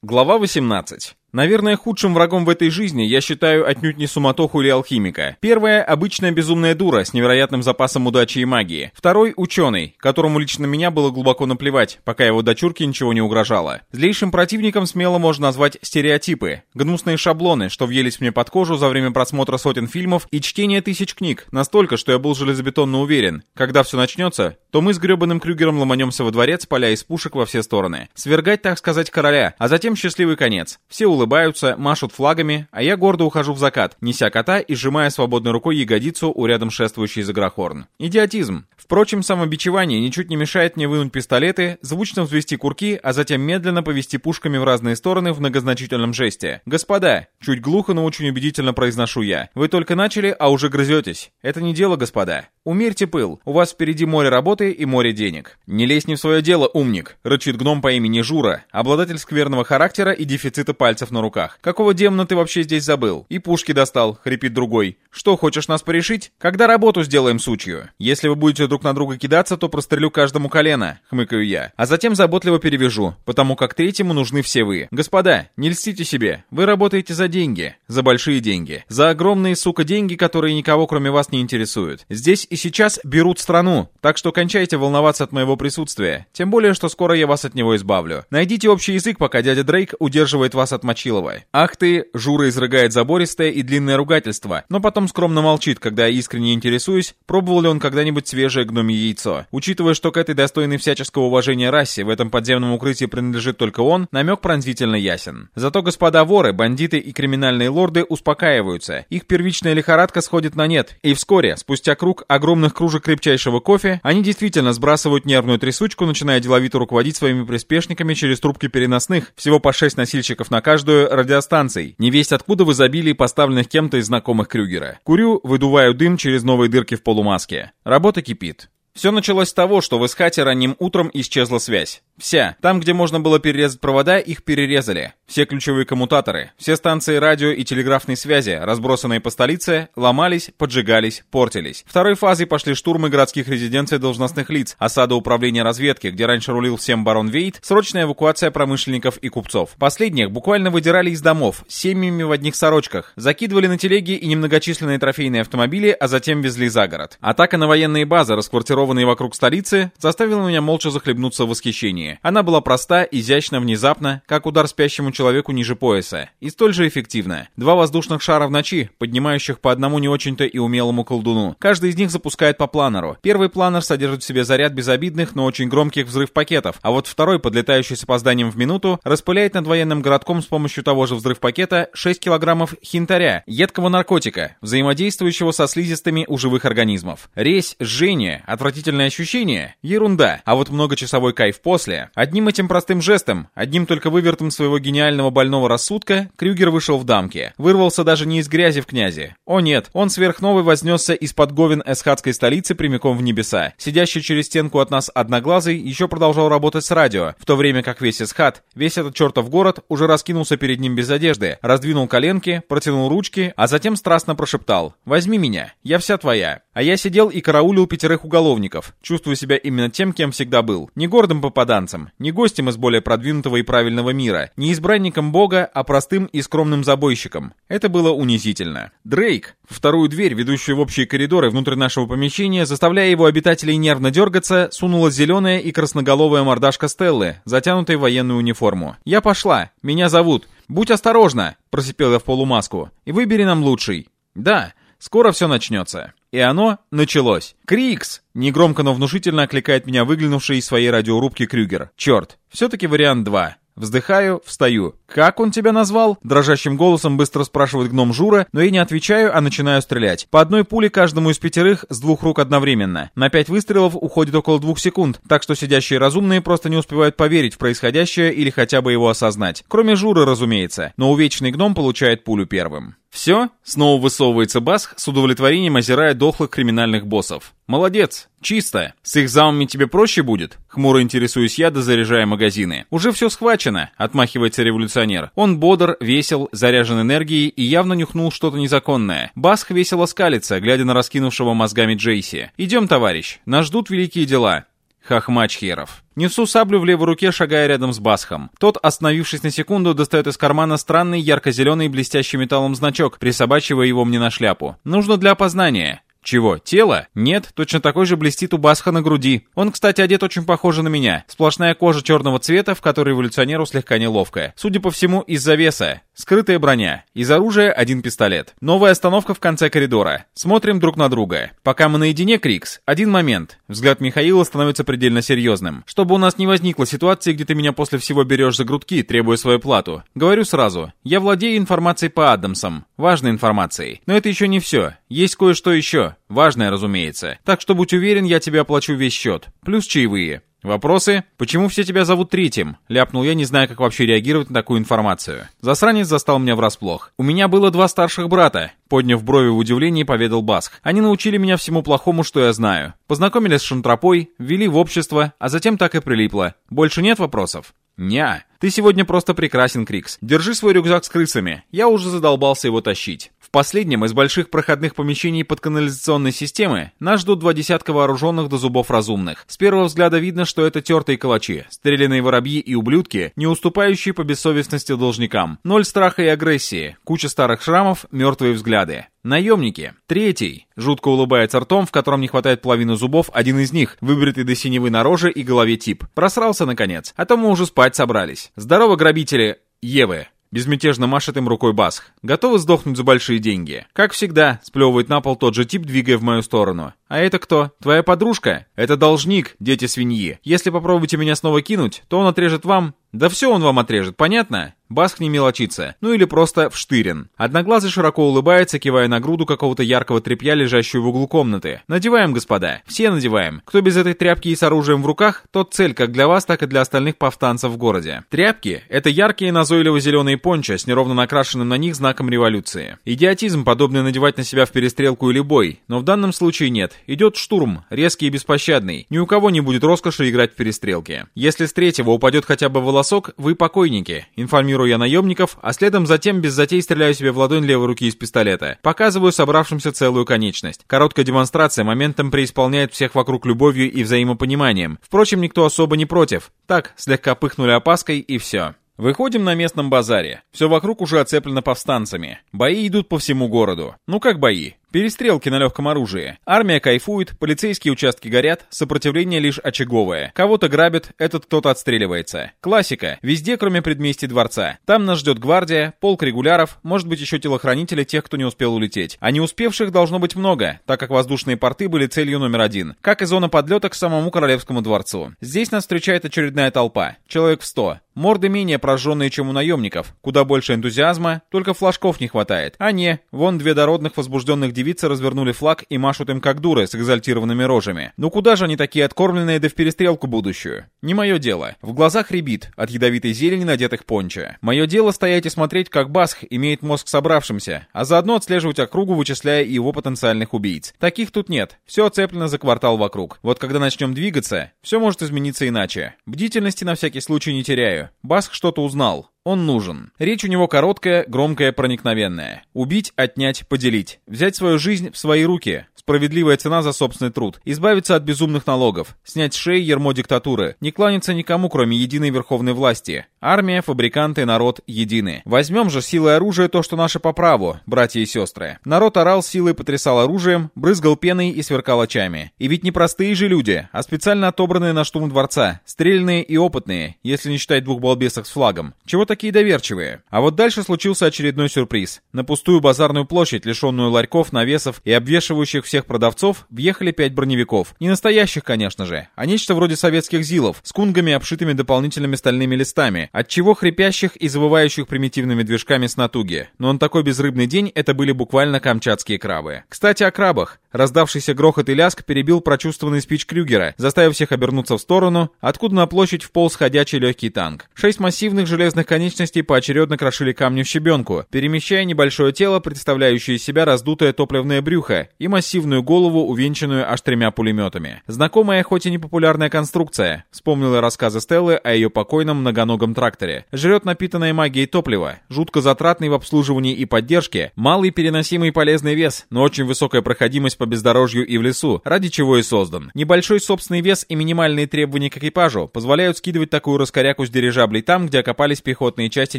Глава 18. Наверное, худшим врагом в этой жизни я считаю отнюдь не суматоху или алхимика. Первое — обычная безумная дура с невероятным запасом удачи и магии. Второй — ученый, которому лично меня было глубоко наплевать, пока его дочурке ничего не угрожало. Злейшим противником смело можно назвать стереотипы, гнусные шаблоны, что въелись мне под кожу за время просмотра сотен фильмов и чтения тысяч книг, настолько, что я был железобетонно уверен, когда все начнется, то мы с гребаным Крюгером ломанемся во дворец, поля из пушек во все стороны. Свергать, так сказать, короля, а затем счастливый конец. Все улыбаются, машут флагами, а я гордо ухожу в закат, неся кота и сжимая свободной рукой ягодицу у рядом шествующей Загрохорн. Идиотизм. Впрочем, самобичевание ничуть не мешает мне вынуть пистолеты, звучно взвести курки, а затем медленно повести пушками в разные стороны в многозначительном жесте. «Господа!» Чуть глухо, но очень убедительно произношу я. «Вы только начали, а уже грызетесь. Это не дело, господа. Умерьте пыл. У вас впереди море работы и море денег. Не лезь не в свое дело, умник!» Рычит гном по имени Жура, обладатель скверного характера и дефицита пальцев на руках. «Какого демона ты вообще здесь забыл? И пушки достал», — хрипит другой. «Что, хочешь нас порешить? Когда работу сделаем сучью? Если вы будете друг на друга кидаться, то прострелю каждому колено», — хмыкаю я. А затем заботливо перевяжу, потому как третьему нужны все вы. Господа, не льстите себе. Вы работаете за деньги. За большие деньги. За огромные, сука, деньги, которые никого кроме вас не интересуют. Здесь и сейчас берут страну, так что кончайте волноваться от моего присутствия. Тем более, что скоро я вас от него избавлю. Найдите общий язык, пока дядя Дрейк удерживает вас от Мочилова. Ах ты, Жура изрыгает забористое и длинное ругательство, но потом скромно молчит, когда я искренне интересуюсь, пробовал ли он когда-нибудь свежее гномье яйцо. Учитывая, что к этой достойной всяческого уважения расе в этом подземном укрытии принадлежит только он, намек пронзительно ясен. Зато господа воры, бандиты и криминальные лорды успокаиваются. Их первичная лихорадка сходит на нет, и вскоре, спустя круг огромных кружек крепчайшего кофе, они действительно сбрасывают нервную трясучку, начиная деловито руководить своими приспешниками через трубки переносных, всего по 6 носильщиков на каждую радиостанций, не весть откуда в изобилии поставленных кем-то из знакомых Крюгера. Курю, выдуваю дым через новые дырки в полумаске. Работа кипит. Все началось с того, что в Исхате ранним утром исчезла связь. Вся. Там, где можно было перерезать провода, их перерезали. Все ключевые коммутаторы, все станции радио и телеграфной связи, разбросанные по столице, ломались, поджигались, портились. Второй фазой пошли штурмы городских резиденций должностных лиц, осада управления разведки, где раньше рулил всем барон Вейт, срочная эвакуация промышленников и купцов. Последних буквально выдирали из домов, семьями в одних сорочках, закидывали на телеги и немногочисленные трофейные автомобили, а затем везли за город. Атака на военные базы, расквартированные вокруг столицы, заставила меня молча захлебнуться в восхищении. Она была проста, изящна, внезапна, как удар спящему человеку ниже пояса, и столь же эффективна. Два воздушных шара в ночи, поднимающих по одному не очень-то и умелому колдуну. Каждый из них запускает по планеру. Первый планер содержит в себе заряд безобидных, но очень громких взрыв-пакетов, а вот второй, подлетающий с опозданием в минуту, распыляет над военным городком с помощью того же взрыв-пакета 6 килограммов хинтаря, едкого наркотика, взаимодействующего со слизистыми у живых организмов. Резь, жжение, отвратительное ощущение — ерунда, а вот многочасовой кайф после. Одним этим простым жестом, одним только вывертом своего гениального больного рассудка, Крюгер вышел в дамки. Вырвался даже не из грязи в князи. О нет, он сверхновый вознесся из-под говен эсхатской столицы прямиком в небеса. Сидящий через стенку от нас одноглазый еще продолжал работать с радио, в то время как весь эсхат, весь этот чертов город, уже раскинулся перед ним без одежды, раздвинул коленки, протянул ручки, а затем страстно прошептал «Возьми меня, я вся твоя». А я сидел и караулил пятерых уголовников, чувствуя себя именно тем, кем всегда был. Не гордым попаданцем, не гостем из более продвинутого и правильного мира, не избранником бога, а простым и скромным забойщиком. Это было унизительно. Дрейк, вторую дверь, ведущую в общие коридоры внутрь нашего помещения, заставляя его обитателей нервно дергаться, сунула зеленая и красноголовая мордашка Стеллы, затянутая в военную униформу. «Я пошла. Меня зовут. Будь осторожна!» – просипел я в полумаску. «И выбери нам лучший». «Да, скоро все начнется». И оно началось. «Крикс!» — негромко, но внушительно окликает меня выглянувший из своей радиорубки Крюгер. «Черт, все-таки вариант 2». Вздыхаю, встаю. «Как он тебя назвал?» Дрожащим голосом быстро спрашивает гном Жура, но я не отвечаю, а начинаю стрелять. По одной пуле каждому из пятерых с двух рук одновременно. На пять выстрелов уходит около двух секунд, так что сидящие разумные просто не успевают поверить в происходящее или хотя бы его осознать. Кроме Журы, разумеется, но увечный гном получает пулю первым. «Все?» — снова высовывается Басх, с удовлетворением озирая дохлых криминальных боссов. «Молодец! Чисто! С их замами тебе проще будет?» Хмуро интересуюсь я, дозаряжая магазины. «Уже все схвачено!» — отмахивается революционер. Он бодр, весел, заряжен энергией и явно нюхнул что-то незаконное. Басх весело скалится, глядя на раскинувшего мозгами Джейси. «Идем, товарищ, нас ждут великие дела!» Хохмач херов. Несу саблю в левой руке, шагая рядом с Басхом. Тот, остановившись на секунду, достает из кармана странный ярко-зеленый блестящий металлом значок, присобачивая его мне на шляпу. Нужно для опознания. Чего, тело? Нет, точно такой же блестит у Басха на груди. Он, кстати, одет очень похоже на меня. Сплошная кожа черного цвета, в которой эволюционеру слегка неловко. Судя по всему, из-за веса. Скрытая броня. Из оружия один пистолет. Новая остановка в конце коридора. Смотрим друг на друга. Пока мы наедине, Крикс, один момент. Взгляд Михаила становится предельно серьезным. Чтобы у нас не возникло ситуации, где ты меня после всего берешь за грудки, требуя свою плату. Говорю сразу. Я владею информацией по Адамсам. Важной информацией. Но это еще не все. Есть кое-что еще. Важное, разумеется. Так что будь уверен, я тебе оплачу весь счет. Плюс чаевые. «Вопросы? Почему все тебя зовут третьим?» — ляпнул я, не зная, как вообще реагировать на такую информацию. Засранец застал меня врасплох. «У меня было два старших брата», — подняв брови в удивлении, поведал Басх. «Они научили меня всему плохому, что я знаю. Познакомились с шантропой, ввели в общество, а затем так и прилипло. Больше нет вопросов?» «Ня, ты сегодня просто прекрасен, Крикс. Держи свой рюкзак с крысами. Я уже задолбался его тащить». В последнем из больших проходных помещений под канализационной системы нас ждут два десятка вооруженных до зубов разумных. С первого взгляда видно, что это тертые калачи, стрелянные воробьи и ублюдки, не уступающие по бессовестности должникам. Ноль страха и агрессии, куча старых шрамов, мертвые взгляды. Наемники. Третий. Жутко улыбается ртом, в котором не хватает половины зубов, один из них, выбритый до синевы на роже и голове тип. Просрался, наконец. А то мы уже спать собрались. Здорово, грабители Евы. Безмятежно машет им рукой Басх. Готовы сдохнуть за большие деньги. Как всегда, сплевывает на пол тот же тип, двигая в мою сторону. А это кто? Твоя подружка? Это должник, дети свиньи. Если попробуете меня снова кинуть, то он отрежет вам... Да все он вам отрежет, понятно? Баск не мелочится. Ну или просто вштырен. Одноглазый широко улыбается, кивая на груду какого-то яркого тряпья, лежащую в углу комнаты. Надеваем, господа. Все надеваем. Кто без этой тряпки и с оружием в руках, тот цель как для вас, так и для остальных повстанцев в городе. Тряпки — это яркие назойливо-зеленые пончо с неровно накрашенным на них знаком революции. Идиотизм, подобный надевать на себя в перестрелку или бой, но в данном случае нет. Идет штурм, резкий и беспощадный. Ни у кого не будет роскоши играть в перестрелки. Если с третьего упадет хотя бы волосок, вы покойники. Информирую Тренируя наемников, а следом затем без затей стреляю себе в ладонь левой руки из пистолета. Показываю собравшимся целую конечность. Короткая демонстрация моментом преисполняет всех вокруг любовью и взаимопониманием. Впрочем, никто особо не против. Так, слегка пыхнули опаской и все. Выходим на местном базаре. Все вокруг уже оцеплено повстанцами. Бои идут по всему городу. Ну как бои? Перестрелки на легком оружии. Армия кайфует, полицейские участки горят, сопротивление лишь очаговое. Кого-то грабят, этот кто-то отстреливается. Классика. Везде, кроме предместий дворца. Там нас ждет гвардия, полк регуляров, может быть еще телохранители тех, кто не успел улететь. А не успевших должно быть много, так как воздушные порты были целью номер один. Как и зона подлета к самому королевскому дворцу. Здесь нас встречает очередная толпа. Человек в сто. Морды менее прожженные, чем у наемников. Куда больше энтузиазма, только флажков не хватает. А не, вон две дородных возбужденных девицы развернули флаг и машут им как дуры с экзальтированными рожами. Ну куда же они такие откормленные да в перестрелку будущую? Не мое дело. В глазах рябит от ядовитой зелени надетых понча. Мое дело стоять и смотреть, как Басх имеет мозг собравшимся, а заодно отслеживать округу, вычисляя его потенциальных убийц. Таких тут нет. Все оцеплено за квартал вокруг. Вот когда начнем двигаться, все может измениться иначе. Бдительности на всякий случай не теряю. Басх что-то узнал. Он нужен. Речь у него короткая, громкая, проникновенная. Убить, отнять, поделить. Взять свою жизнь в свои руки. Справедливая цена за собственный труд. Избавиться от безумных налогов. Снять шеи ермо диктатуры. Не кланяться никому, кроме единой верховной власти. Армия, фабриканты, народ едины. Возьмем же силой оружия то, что наше по праву, братья и сестры. Народ орал силой, потрясал оружием, брызгал пеной и сверкал очами. И ведь не простые же люди, а специально отобранные на штурм дворца. Стрельные и опытные, если не считать двух балбесок с флагом. Чего такие доверчивые? А вот дальше случился очередной сюрприз. На пустую базарную площадь, лишенную ларьков, навесов и обвешивающих всех продавцов, въехали пять броневиков. Не настоящих, конечно же, а нечто вроде советских ЗИЛов, с кунгами, обшитыми дополнительными стальными листами, отчего хрипящих и завывающих примитивными движками с натуги. Но он такой безрыбный день, это были буквально камчатские крабы. Кстати, о крабах. Раздавшийся грохот и ляск перебил прочувствованный спич Крюгера, заставив всех обернуться в сторону, откуда на площадь вполз ходячий легкий танк. Шесть массивных железных конечностей конечностей поочередно крошили камни в щебенку, перемещая небольшое тело, представляющее из себя раздутое топливное брюхо, и массивную голову, увенчанную аж тремя пулеметами. Знакомая, хоть и непопулярная конструкция. Вспомнила рассказы Стеллы о ее покойном многоногом тракторе. Жрет напитанное магией топливо, жутко затратный в обслуживании и поддержке, малый переносимый полезный вес, но очень высокая проходимость по бездорожью и в лесу, ради чего и создан. Небольшой собственный вес и минимальные требования к экипажу позволяют скидывать такую раскоряку с дирижаблей там, где окопались пехотные части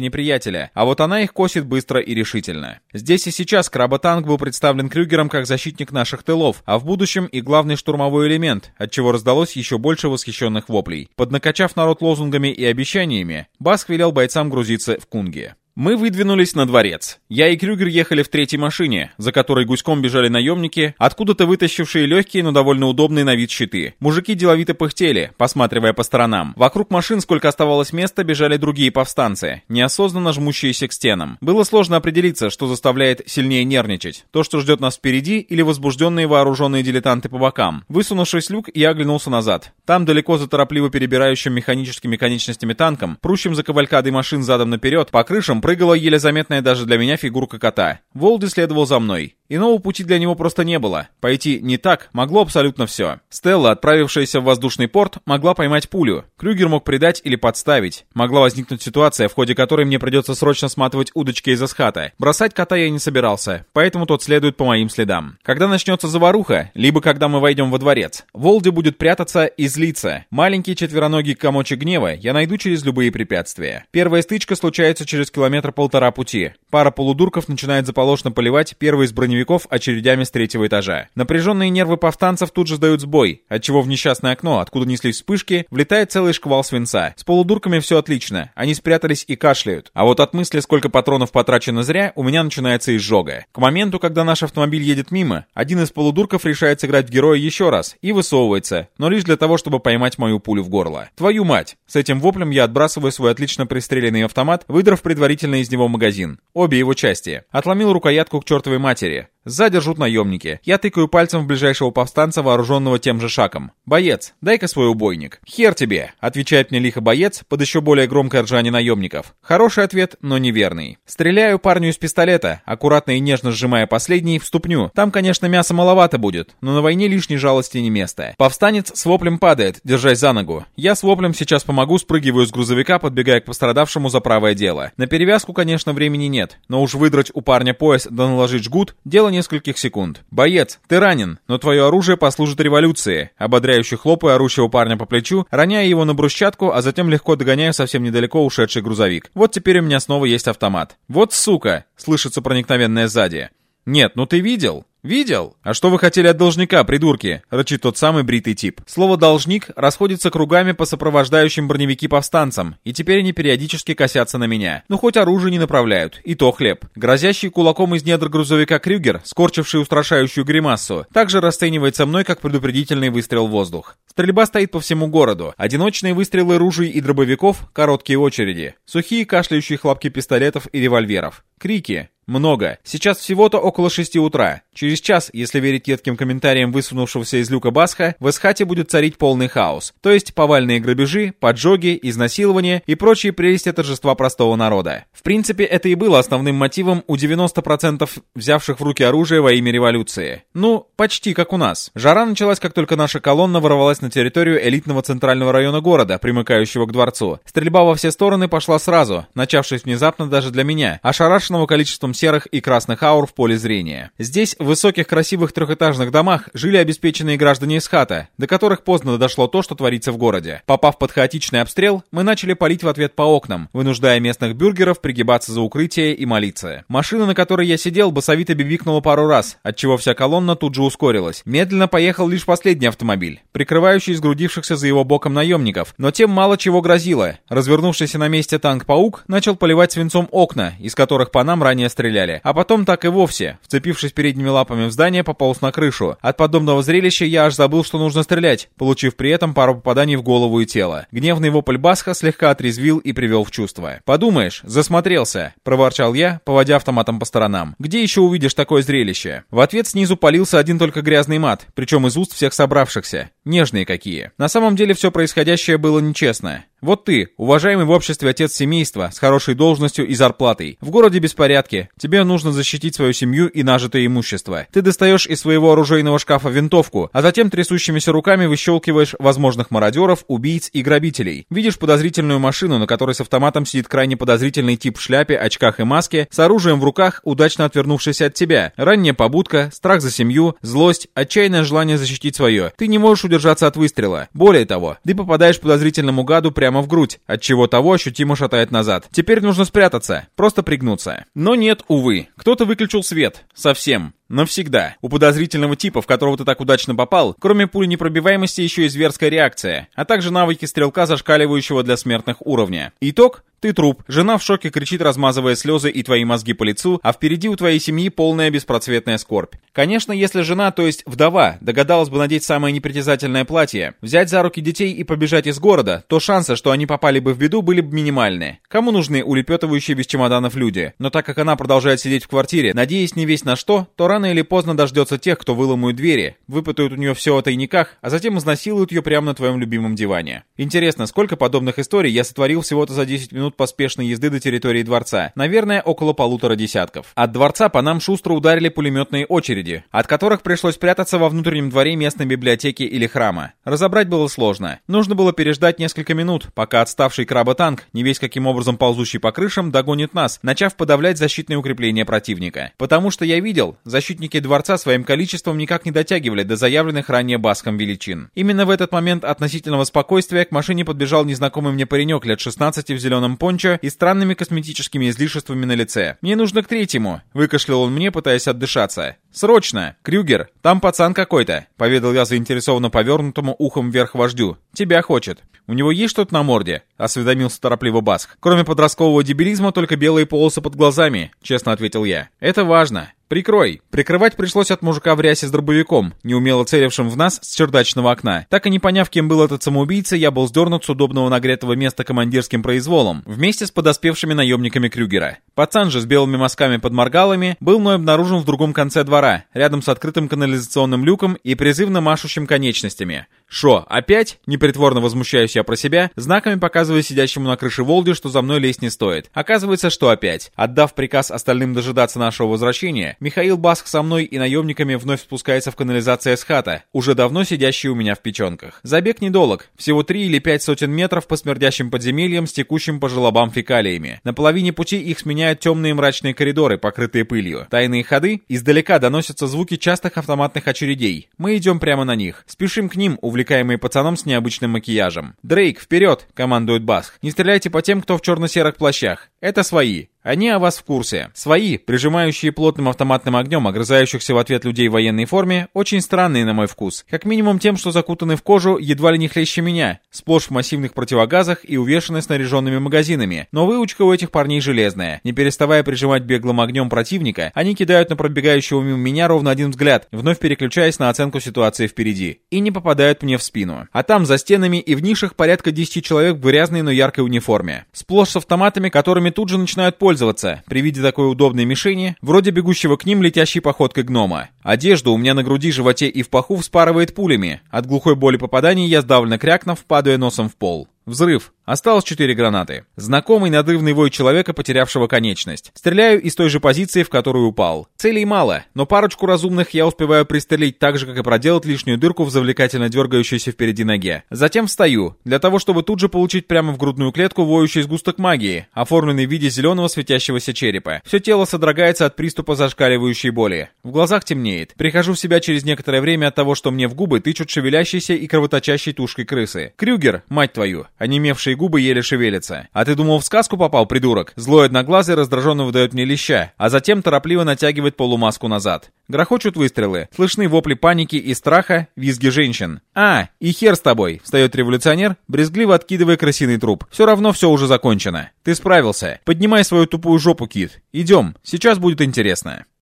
неприятеля, а вот она их косит быстро и решительно. Здесь и сейчас кработанк был представлен Крюгером как защитник наших тылов, а в будущем и главный штурмовой элемент, от чего раздалось еще больше восхищенных воплей. Поднакачав народ лозунгами и обещаниями, Баск велел бойцам грузиться в Кунге. Мы выдвинулись на дворец. Я и Крюгер ехали в третьей машине, за которой гуськом бежали наемники, откуда-то вытащившие легкие, но довольно удобные на вид щиты. Мужики деловито пыхтели, посматривая по сторонам. Вокруг машин, сколько оставалось места, бежали другие повстанцы, неосознанно жмущиеся к стенам. Было сложно определиться, что заставляет сильнее нервничать. То, что ждет нас впереди, или возбужденные вооруженные дилетанты по бокам. Высунувшись люк, я оглянулся назад. Там, далеко за торопливо перебирающим механическими конечностями танком, прущим за кавалькадой машин задом наперед, по крышам прыгала еле заметная даже для меня фигурка кота. Волди следовал за мной. Иного пути для него просто не было. Пойти не так могло абсолютно все. Стелла, отправившаяся в воздушный порт, могла поймать пулю. Крюгер мог предать или подставить. Могла возникнуть ситуация, в ходе которой мне придется срочно сматывать удочки из эсхата. Бросать кота я не собирался, поэтому тот следует по моим следам. Когда начнется заваруха, либо когда мы войдем во дворец, Волди будет прятаться и злиться. Маленький четвероногий комочек гнева я найду через любые препятствия. Первая стычка случается через километр-полтора пути. Пара полудурков начинает заполошно поливать первый из броневиков очередями с третьего этажа. Напряженные нервы повстанцев тут же сдают сбой, отчего в несчастное окно, откуда неслись вспышки, влетает целый шквал свинца. С полудурками все отлично, они спрятались и кашляют. А вот от мысли, сколько патронов потрачено зря, у меня начинается изжога. К моменту, когда наш автомобиль едет мимо, один из полудурков решает сыграть в героя еще раз и высовывается, но лишь для того, чтобы поймать мою пулю в горло. Твою мать! С этим воплем я отбрасываю свой отлично пристреленный автомат, выдрав предварительно из него магазин. Обе его части. Отломил рукоятку к чертовой матери. Сзади ржут наемники. Я тыкаю пальцем в ближайшего повстанца, вооруженного тем же шагом. «Боец, дай-ка свой убойник». «Хер тебе», — отвечает мне лихо боец под еще более громкое ржание наемников. Хороший ответ, но неверный. Стреляю парню из пистолета, аккуратно и нежно сжимая последний, в ступню. Там, конечно, мяса маловато будет, но на войне лишней жалости не место. Повстанец с воплем падает, держась за ногу. Я с воплем сейчас помогу, спрыгиваю с грузовика, подбегая к пострадавшему за правое дело. На перевязку, конечно, времени нет, но уж выдрать у парня пояс да наложить жгут — дело нескольких секунд. «Боец, ты ранен, но твое оружие послужит революции», ободряюще хлопая орущего парня по плечу, роняя его на брусчатку, а затем легко догоняя совсем недалеко ушедший грузовик. Вот теперь у меня снова есть автомат. «Вот сука!» — слышится проникновенное сзади. «Нет, ну ты видел?» «Видел? А что вы хотели от должника, придурки?» — рычит тот самый бритый тип. Слово «должник» расходится кругами по сопровождающим броневики повстанцам, и теперь они периодически косятся на меня. Ну, хоть оружие не направляют, и то хлеб. Грозящий кулаком из недр грузовика Крюгер, скорчивший устрашающую гримасу, также расценивается мной как предупредительный выстрел в воздух. Стрельба стоит по всему городу. Одиночные выстрелы ружей и дробовиков, короткие очереди. Сухие кашляющие хлопки пистолетов и револьверов. Крики. Много. Сейчас всего-то около 6 утра. Через час, если верить едким комментариям высунувшегося из люка Басха, в Эсхате будет царить полный хаос. То есть повальные грабежи, поджоги, изнасилования и прочие прелести торжества простого народа. В принципе, это и было основным мотивом у 90% взявших в руки оружие во имя революции. Ну, почти как у нас. Жара началась, как только наша колонна ворвалась на территорию элитного центрального района города, примыкающего к дворцу. Стрельба во все стороны пошла сразу, начавшись внезапно даже для меня, ошарашенного количеством серых и красных аур в поле зрения. Здесь, в высоких красивых трехэтажных домах, жили обеспеченные граждане из хата, до которых поздно дошло то, что творится в городе. Попав под хаотичный обстрел, мы начали палить в ответ по окнам, вынуждая местных бюргеров пригибаться за укрытие и молиться. Машина, на которой я сидел, басовито бибикнула пару раз, отчего вся колонна тут же ускорилась. Медленно поехал лишь последний автомобиль, прикрывающий сгрудившихся за его боком наемников, но тем мало чего грозило. Развернувшийся на месте танк-паук начал поливать свинцом окна, из которых по нам ранее стреляли. А потом так и вовсе, вцепившись передними лапами в здание, пополз на крышу. От подобного зрелища я аж забыл, что нужно стрелять, получив при этом пару попаданий в голову и тело. Гневный вопль Басха слегка отрезвил и привел в чувство. «Подумаешь, засмотрелся», — проворчал я, поводя автоматом по сторонам. «Где еще увидишь такое зрелище?» В ответ снизу полился один только грязный мат, причем из уст всех собравшихся. Нежные какие. На самом деле все происходящее было нечестно. Вот ты, уважаемый в обществе отец семейства, с хорошей должностью и зарплатой. В городе беспорядки. Тебе нужно защитить свою семью и нажитое имущество. Ты достаешь из своего оружейного шкафа винтовку, а затем трясущимися руками выщелкиваешь возможных мародеров, убийц и грабителей. Видишь подозрительную машину, на которой с автоматом сидит крайне подозрительный тип в шляпе, очках и маске, с оружием в руках, удачно отвернувшийся от тебя. Ранняя побудка, страх за семью, злость, отчаянное желание защитить свое. Ты не можешь удержаться от выстрела. Более того, ты попадаешь подозрительному гаду прямо в грудь, от чего того ощутимо шатает назад. Теперь нужно спрятаться, просто пригнуться. Но нет, увы. Кто-то выключил свет. Совсем. Навсегда. У подозрительного типа, в которого ты так удачно попал, кроме пули непробиваемости еще и зверская реакция, а также навыки стрелка, зашкаливающего для смертных уровня. Итог ты труп, жена в шоке кричит, размазывая слезы и твои мозги по лицу, а впереди у твоей семьи полная беспроцветная скорбь. Конечно, если жена, то есть вдова, догадалась бы надеть самое непритязательное платье, взять за руки детей и побежать из города, то шансы, что они попали бы в беду, были бы минимальны. Кому нужны улепетывающие без чемоданов люди? Но так как она продолжает сидеть в квартире, надеясь не весь на что, то рано или поздно дождется тех, кто выломают двери, выпытают у нее все о тайниках, а затем изнасилуют ее прямо на твоем любимом диване. Интересно, сколько подобных историй я сотворил всего-то за 10 минут поспешной езды до территории дворца. Наверное, около полутора десятков. От дворца по нам шустро ударили пулеметные очереди, от которых пришлось прятаться во внутреннем дворе местной библиотеки или храма. Разобрать было сложно. Нужно было переждать несколько минут, пока отставший кработанк, не весь каким образом ползущий по крышам, догонит нас, начав подавлять защитные укрепления противника. Потому что я видел, защитники дворца своим количеством никак не дотягивали до заявленных ранее баском величин. Именно в этот момент относительного спокойствия к машине подбежал незнакомый мне паренек лет 16 в зеленом пончо и странными косметическими излишествами на лице. «Мне нужно к третьему», — выкашлял он мне, пытаясь отдышаться. «Срочно! Крюгер, там пацан какой-то», — поведал я заинтересованно повернутому ухом вверх вождю. «Тебя хочет». «У него есть что-то на морде?» — осведомился торопливо Баск. «Кроме подросткового дебилизма, только белые полосы под глазами», — честно ответил я. «Это важно. «Прикрой!» Прикрывать пришлось от мужика в рясе с дробовиком, неумело целившим в нас с чердачного окна. Так и не поняв, кем был этот самоубийца, я был сдернут с удобного нагретого места командирским произволом, вместе с подоспевшими наемниками Крюгера. Пацан же с белыми мазками под моргалами был мной обнаружен в другом конце двора, рядом с открытым канализационным люком и призывно машущим конечностями. «Шо, опять?» — непритворно возмущаюсь я про себя, знаками показывая сидящему на крыше Волги, что за мной лезть не стоит. Оказывается, что опять. Отдав приказ остальным дожидаться нашего возвращения, Михаил Баск со мной и наемниками вновь спускается в канализацию с хата, уже давно сидящий у меня в печенках. Забег недолг, всего три или пять сотен метров по смердящим подземельям с текущим по желобам фекалиями. На половине пути их сменяют темные мрачные коридоры, покрытые пылью. Тайные ходы, издалека доносятся звуки частых автоматных очередей. Мы идем прямо на них. Спешим к ним, привлекаемые пацаном с необычным макияжем. «Дрейк, вперед!» — командует Басх. «Не стреляйте по тем, кто в черно-серых плащах. Это свои. Они о вас в курсе. Свои, прижимающие плотным автоматным огнем огрызающихся в ответ людей в военной форме, очень странные на мой вкус. Как минимум тем, что закутаны в кожу едва ли не хлеще меня, сплошь в массивных противогазах и увешаны снаряженными магазинами. Но выучка у этих парней железная. Не переставая прижимать беглым огнем противника, они кидают на пробегающего мимо меня ровно один взгляд, вновь переключаясь на оценку ситуации впереди. И не попадают мне в спину. А там, за стенами и в нишах порядка 10 человек в грязной, но яркой униформе. Сплошь с автоматами, которыми тут же начинают пользоваться пользоваться при виде такой удобной мишени, вроде бегущего к ним летящей походкой гнома. Одежда у меня на груди, животе и в паху вспарывает пулями. От глухой боли попаданий я сдавленно крякнув, падая носом в пол. Взрыв. Осталось четыре гранаты. Знакомый надрывный вой человека, потерявшего конечность. Стреляю из той же позиции, в которую упал. Целей мало, но парочку разумных я успеваю пристрелить так же, как и проделать лишнюю дырку в завлекательно дергающейся впереди ноге. Затем встаю, для того, чтобы тут же получить прямо в грудную клетку воющий сгусток магии, оформленный в виде зеленого светящегося черепа. Все тело содрогается от приступа зашкаливающей боли. В глазах темнеет. Прихожу в себя через некоторое время от того, что мне в губы тычут шевелящейся и кровоточащей тушкой крысы. Крюгер, мать твою, онемевшие губы еле шевелятся. А ты думал, в сказку попал, придурок? Злой одноглазый раздраженно выдает мне леща, а затем торопливо натягивает полумаску назад. Грохочут выстрелы, слышны вопли паники и страха, визги женщин. «А, и хер с тобой!» — встает революционер, брезгливо откидывая крысиный труп. «Все равно все уже закончено. Ты справился. Поднимай свою тупую жопу, Кит. Идем, сейчас будет интересно».